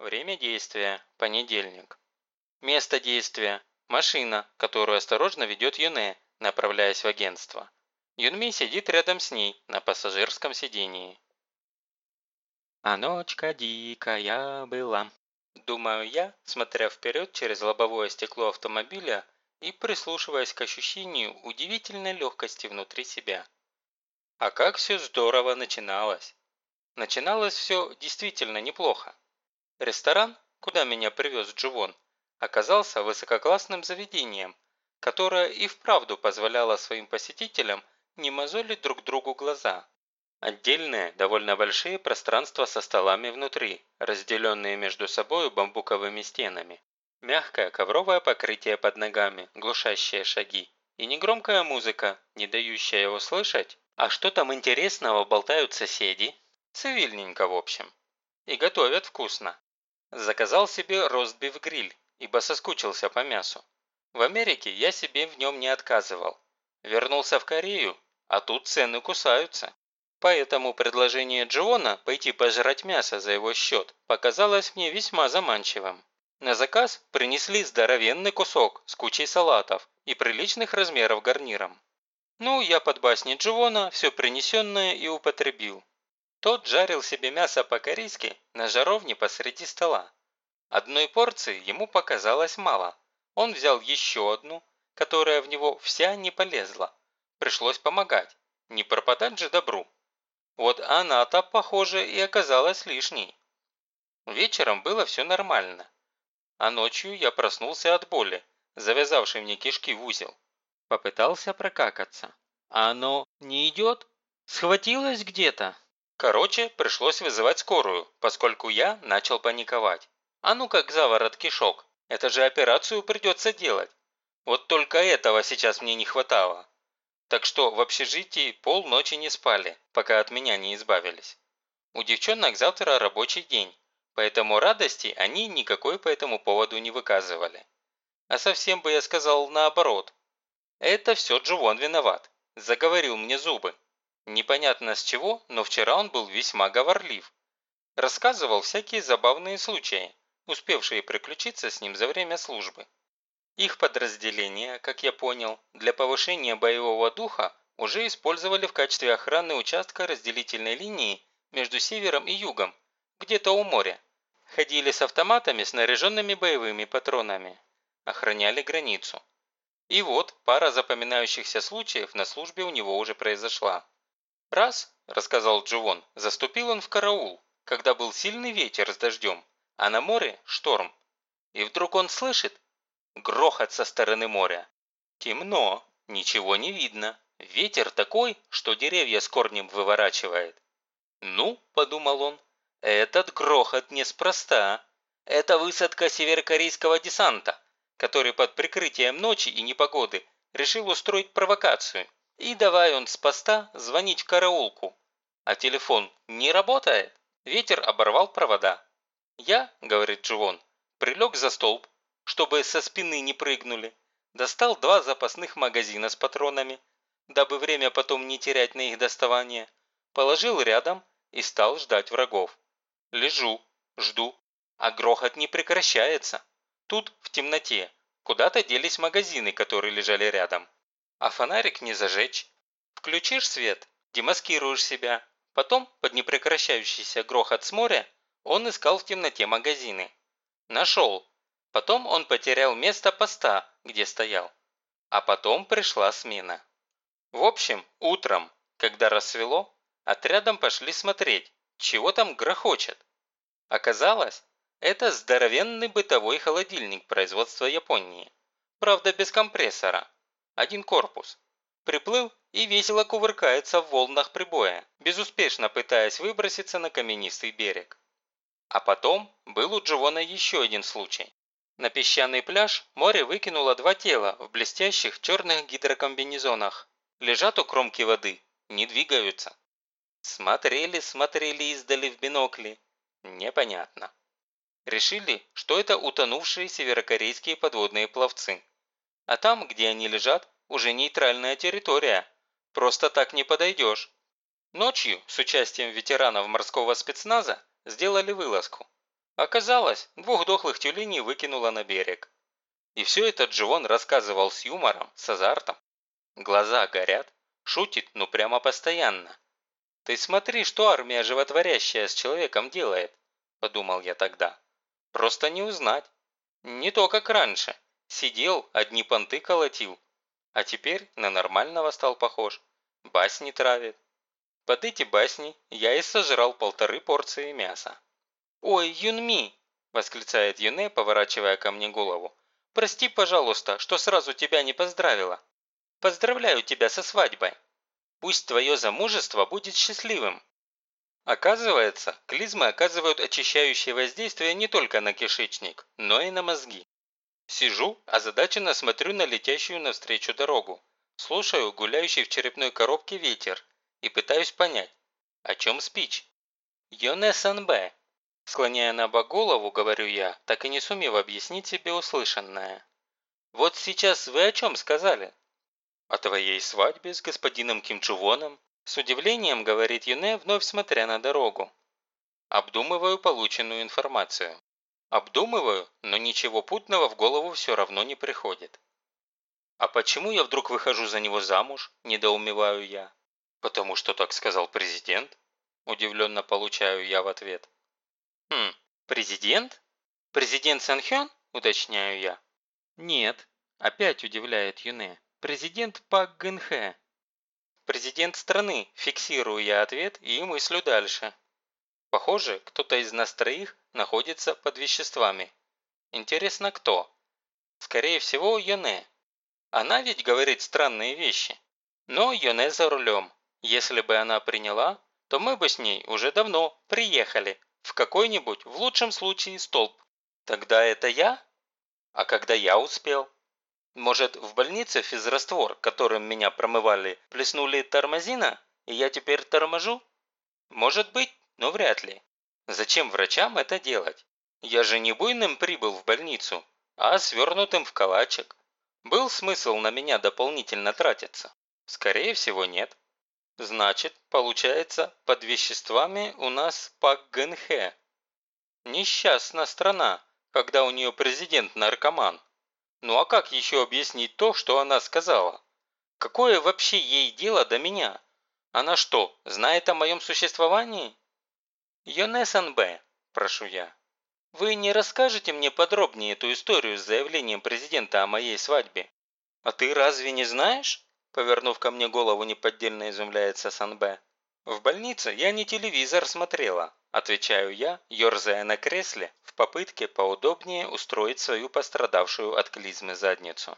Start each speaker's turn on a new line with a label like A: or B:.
A: Время действия – понедельник. Место действия – машина, которую осторожно ведет Юне, направляясь в агентство. Юнми сидит рядом с ней на пассажирском сидении. «А ночка дикая была», – думаю я, смотря вперед через лобовое стекло автомобиля и прислушиваясь к ощущению удивительной легкости внутри себя. А как все здорово начиналось. Начиналось все действительно неплохо. Ресторан, куда меня привез Дживон, оказался высококлассным заведением, которое и вправду позволяло своим посетителям не мозолить друг другу глаза. Отдельные, довольно большие пространства со столами внутри, разделенные между собой бамбуковыми стенами. Мягкое ковровое покрытие под ногами, глушащие шаги. И негромкая музыка, не дающая его слышать. А что там интересного болтают соседи? Цивильненько, в общем. И готовят вкусно. Заказал себе ростбиф-гриль, ибо соскучился по мясу. В Америке я себе в нем не отказывал. Вернулся в Корею, а тут цены кусаются. Поэтому предложение Джона пойти пожрать мясо за его счет показалось мне весьма заманчивым. На заказ принесли здоровенный кусок с кучей салатов и приличных размеров гарниром. Ну, я под басни Дживона все принесенное и употребил. Тот жарил себе мясо по-корейски на жаровне посреди стола. Одной порции ему показалось мало. Он взял еще одну, которая в него вся не полезла. Пришлось помогать, не пропадать же добру. Вот она-то, похоже, и оказалась лишней. Вечером было все нормально. А ночью я проснулся от боли, завязавшей мне кишки в узел. Попытался прокакаться. А оно не идет? Схватилось где-то? Короче, пришлось вызывать скорую, поскольку я начал паниковать. А ну как заворот кишок, это же операцию придется делать. Вот только этого сейчас мне не хватало. Так что в общежитии полночи не спали, пока от меня не избавились. У девчонок завтра рабочий день, поэтому радости они никакой по этому поводу не выказывали. А совсем бы я сказал наоборот. Это все Джувон виноват, заговорил мне зубы. Непонятно с чего, но вчера он был весьма говорлив. Рассказывал всякие забавные случаи, успевшие приключиться с ним за время службы. Их подразделение, как я понял, для повышения боевого духа уже использовали в качестве охраны участка разделительной линии между севером и югом, где-то у моря. Ходили с автоматами, снаряженными боевыми патронами. Охраняли границу. И вот пара запоминающихся случаев на службе у него уже произошла. «Раз», – рассказал Дживон, – заступил он в караул, когда был сильный ветер с дождем, а на море – шторм. И вдруг он слышит грохот со стороны моря. Темно, ничего не видно. Ветер такой, что деревья с корнем выворачивает. «Ну», – подумал он, – «этот грохот неспроста. Это высадка северокорейского десанта, который под прикрытием ночи и непогоды решил устроить провокацию. И давай он с поста звонить в караулку. А телефон не работает. Ветер оборвал провода. «Я, – говорит Дживон, – прилег за столб, чтобы со спины не прыгнули. Достал два запасных магазина с патронами, дабы время потом не терять на их доставание. Положил рядом и стал ждать врагов. Лежу, жду, а грохот не прекращается. Тут, в темноте, куда-то делись магазины, которые лежали рядом а фонарик не зажечь. Включишь свет, демаскируешь себя. Потом, под непрекращающийся грохот с моря, он искал в темноте магазины. Нашел. Потом он потерял место поста, где стоял. А потом пришла смена. В общем, утром, когда рассвело, отрядом пошли смотреть, чего там грохочет. Оказалось, это здоровенный бытовой холодильник производства Японии. Правда, без компрессора один корпус. Приплыл и весело кувыркается в волнах прибоя, безуспешно пытаясь выброситься на каменистый берег. А потом был у Дживона еще один случай. На песчаный пляж море выкинуло два тела в блестящих черных гидрокомбинезонах. Лежат у кромки воды, не двигаются. Смотрели, смотрели издали в бинокли. Непонятно. Решили, что это утонувшие северокорейские подводные пловцы. А там, где они лежат, уже нейтральная территория. Просто так не подойдешь. Ночью с участием ветеранов морского спецназа сделали вылазку. Оказалось, двух дохлых тюленей выкинуло на берег. И все это Дживон рассказывал с юмором, с азартом. Глаза горят, шутит, ну прямо постоянно. «Ты смотри, что армия животворящая с человеком делает», – подумал я тогда. «Просто не узнать. Не то, как раньше. Сидел, одни понты колотил. А теперь на нормального стал похож. Басни травит. Под эти басни я и сожрал полторы порции мяса. «Ой, Юнми!» – восклицает Юне, поворачивая ко мне голову. «Прости, пожалуйста, что сразу тебя не поздравила. Поздравляю тебя со свадьбой. Пусть твое замужество будет счастливым». Оказывается, клизмы оказывают очищающее воздействие не только на кишечник, но и на мозги. Сижу, озадаченно смотрю на летящую навстречу дорогу. Слушаю гуляющий в черепной коробке ветер и пытаюсь понять, о чем спич. «Йоне Санбэ», склоняя на бок голову, говорю я, так и не сумев объяснить себе услышанное. «Вот сейчас вы о чем сказали?» «О твоей свадьбе с господином Ким Чувоном», с удивлением говорит Юне, вновь смотря на дорогу. Обдумываю полученную информацию. Обдумываю, но ничего путного в голову все равно не приходит. «А почему я вдруг выхожу за него замуж?» – недоумеваю я. «Потому что так сказал президент?» – удивленно получаю я в ответ. «Хм, президент? Президент Санхён?» – уточняю я. «Нет», – опять удивляет Юне. «Президент Пак Гэнхэ». «Президент страны», – фиксирую я ответ и мыслю дальше. Похоже, кто-то из нас троих находится под веществами. Интересно, кто? Скорее всего, Йоне. Она ведь говорит странные вещи. Но Йоне за рулем. Если бы она приняла, то мы бы с ней уже давно приехали в какой-нибудь, в лучшем случае, столб. Тогда это я? А когда я успел? Может, в больнице физраствор, которым меня промывали, плеснули тормозина, и я теперь торможу? Может быть, но вряд ли. Зачем врачам это делать? Я же не буйным прибыл в больницу, а свернутым в калачик. Был смысл на меня дополнительно тратиться? Скорее всего, нет. Значит, получается, под веществами у нас Пак Гэнхэ. Несчастна страна, когда у нее президент наркоман. Ну а как еще объяснить то, что она сказала? Какое вообще ей дело до меня? Она что, знает о моем существовании? «Йонесан Б», – прошу я, – «вы не расскажете мне подробнее эту историю с заявлением президента о моей свадьбе?» «А ты разве не знаешь?» – повернув ко мне голову, неподдельно изумляется Санбе. «В больнице я не телевизор смотрела», – отвечаю я, ерзая на кресле в попытке поудобнее устроить свою пострадавшую от клизмы задницу.